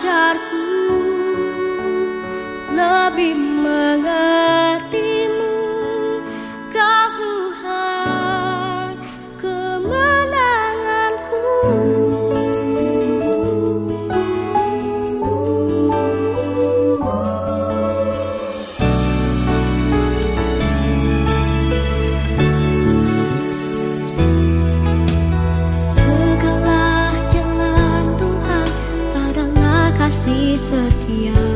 Ajarku lebih setia